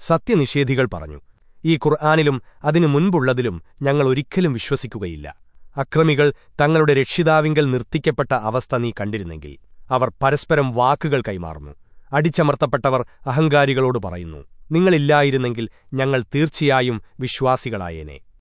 സത്യനിഷേധികൾ പറഞ്ഞു. ഈ ഖുർആാനിലും അതിനു മുൻപുള്ളതിലും ഞങ്ങൾ ഒരിക്കലും വിശ്വസിക്കുകയില്ല. അക്രമികൾ തങ്ങളുടെ രക്ഷിതാവിങ്കൽ നിർത്തിക്കപ്പെട്ട അവസ്ഥ നീ കണ്ടിരുന്നെങ്കിൽ അവർ പരസ്പരം വാക്കുകൾ കൈമാറുന്നു. അടിച്ചമർത്തപ്പെട്ടവർ അഹങ്കാരികളോട് പറയുന്നു നിങ്ങളില്ലായിരുന്നെങ്കിൽ ഞങ്ങൾ തീർച്ചയായും വിശ്വാസികളായേനെ.